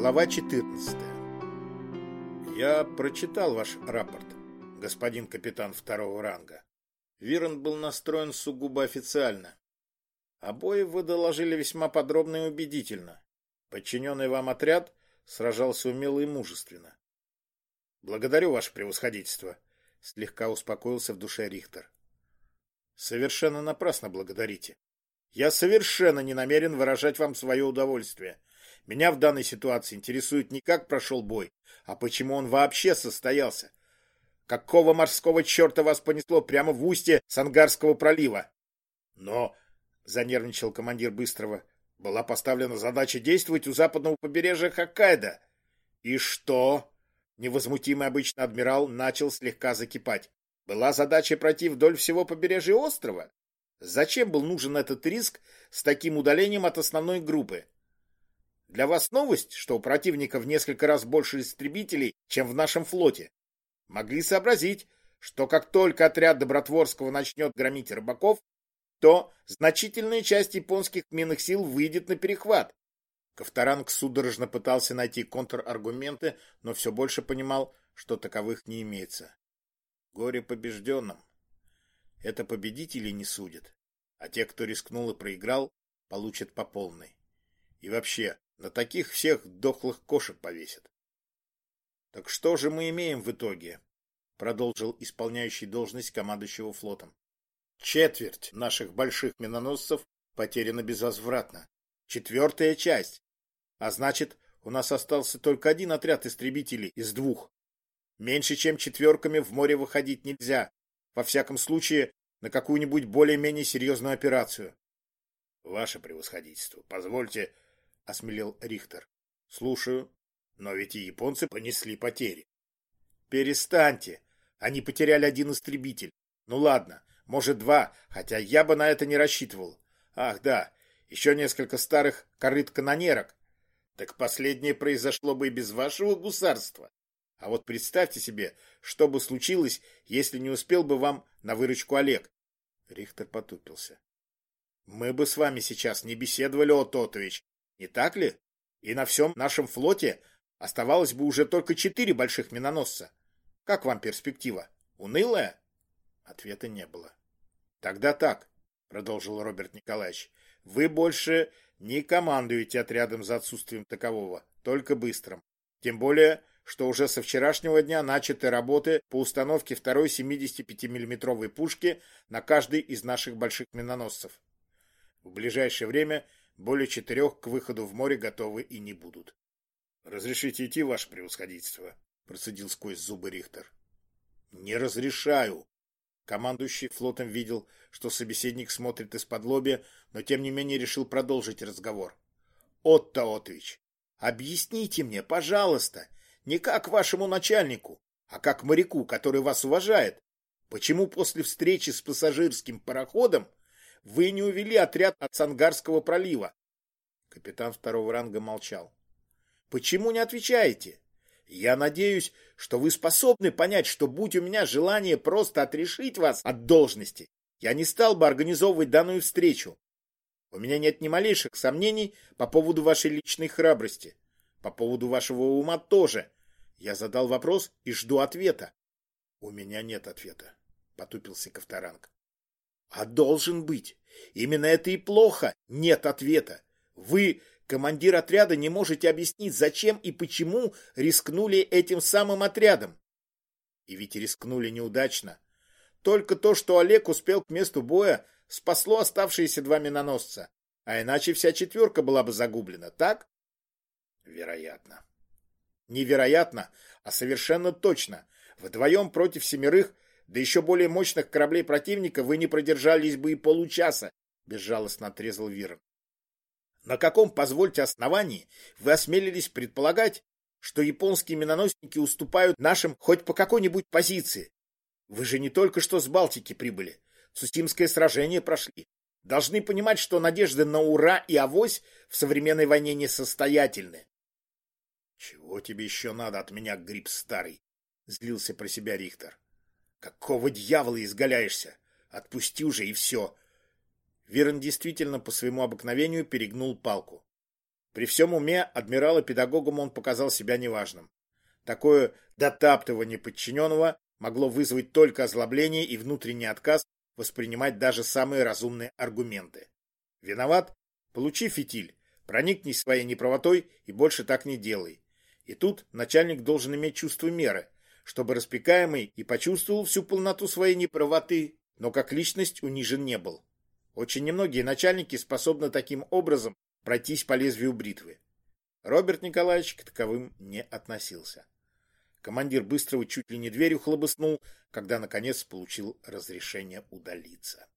Глава 14. Я прочитал ваш рапорт, господин капитан второго ранга. Вирон был настроен сугубо официально. Обои вы доложили весьма подробно и убедительно. Подчиненный вам отряд сражался умело и мужественно. Благодарю ваше превосходительство, слегка успокоился в душе Рихтер. Совершенно напрасно благодарите. Я совершенно не намерен выражать вам свое удовольствие. Меня в данной ситуации интересует не как прошел бой, а почему он вообще состоялся. Какого морского черта вас понесло прямо в устье Сангарского пролива? Но, — занервничал командир Быстрого, — была поставлена задача действовать у западного побережья Хоккайдо. И что? Невозмутимый обычно адмирал начал слегка закипать. Была задача пройти вдоль всего побережья острова? Зачем был нужен этот риск с таким удалением от основной группы? Для вас новость, что у противника в несколько раз больше истребителей, чем в нашем флоте. Могли сообразить, что как только отряд Добротворского начнет громить рыбаков, то значительная часть японских минных сил выйдет на перехват. Ковторанг судорожно пытался найти контраргументы, но все больше понимал, что таковых не имеется. Горе побежденным. Это победители не судят, а те, кто рискнул и проиграл, получат по полной. И вообще, на таких всех дохлых кошек повесят. Так что же мы имеем в итоге? Продолжил исполняющий должность командующего флотом. Четверть наших больших миноносцев потеряна безвозвратно. Четвертая часть. А значит, у нас остался только один отряд истребителей из двух. Меньше чем четверками в море выходить нельзя. Во всяком случае, на какую-нибудь более-менее серьезную операцию. Ваше превосходительство, позвольте — осмелел Рихтер. — Слушаю. Но ведь и японцы понесли потери. — Перестаньте. Они потеряли один истребитель. Ну ладно, может два, хотя я бы на это не рассчитывал. Ах да, еще несколько старых корыт-канонерок. Так последнее произошло бы и без вашего гусарства. А вот представьте себе, что бы случилось, если не успел бы вам на выручку Олег. Рихтер потупился. Мы бы с вами сейчас не беседовали, о Тотович, не так ли? И на всем нашем флоте оставалось бы уже только четыре больших миноносца. Как вам перспектива? Унылая? Ответа не было. Тогда так, продолжил Роберт Николаевич. Вы больше не командуете отрядом за отсутствием такового, только быстрым. Тем более, что уже со вчерашнего дня начаты работы по установке второй 75 миллиметровой пушки на каждый из наших больших миноносцев. В ближайшее время более четырех к выходу в море готовы и не будут. — Разрешите идти, ваше превосходительство? — процедил сквозь зубы Рихтер. — Не разрешаю. Командующий флотом видел, что собеседник смотрит из-под лобья, но тем не менее решил продолжить разговор. — Отто Отович, объясните мне, пожалуйста, не как вашему начальнику, а как моряку, который вас уважает, почему после встречи с пассажирским пароходом вы не увели отряд от Сангарского пролива. Капитан второго ранга молчал. Почему не отвечаете? Я надеюсь, что вы способны понять, что будь у меня желание просто отрешить вас от должности, я не стал бы организовывать данную встречу. У меня нет ни малейших сомнений по поводу вашей личной храбрости. По поводу вашего ума тоже. Я задал вопрос и жду ответа. У меня нет ответа, потупился Ковторанг. А должен быть. Именно это и плохо. Нет ответа. Вы, командир отряда, не можете объяснить, зачем и почему рискнули этим самым отрядом. И ведь рискнули неудачно. Только то, что Олег успел к месту боя, спасло оставшиеся два миноносца. А иначе вся четверка была бы загублена, так? Вероятно. Невероятно, а совершенно точно. Вдвоем против семерых да еще более мощных кораблей противника вы не продержались бы и получаса, безжалостно отрезал Вирон. На каком, позвольте, основании вы осмелились предполагать, что японские миноносники уступают нашим хоть по какой-нибудь позиции? Вы же не только что с Балтики прибыли, Цусимское сражение прошли. Должны понимать, что надежды на ура и авось в современной войне несостоятельны. — Чего тебе еще надо от меня, гриб старый? — злился про себя Рихтер. Какого дьявола изгаляешься? Отпусти уже и все. Верон действительно по своему обыкновению перегнул палку. При всем уме адмирала педагогом он показал себя неважным. Такое дотаптывание подчиненного могло вызвать только озлобление и внутренний отказ воспринимать даже самые разумные аргументы. Виноват? Получи фитиль, проникнись своей неправотой и больше так не делай. И тут начальник должен иметь чувство меры, чтобы распекаемый и почувствовал всю полноту своей неправоты, но как личность унижен не был. Очень немногие начальники способны таким образом пройтись по лезвию бритвы. Роберт Николаевич к таковым не относился. Командир быстрого чуть ли не дверью хлобыснул, когда наконец получил разрешение удалиться.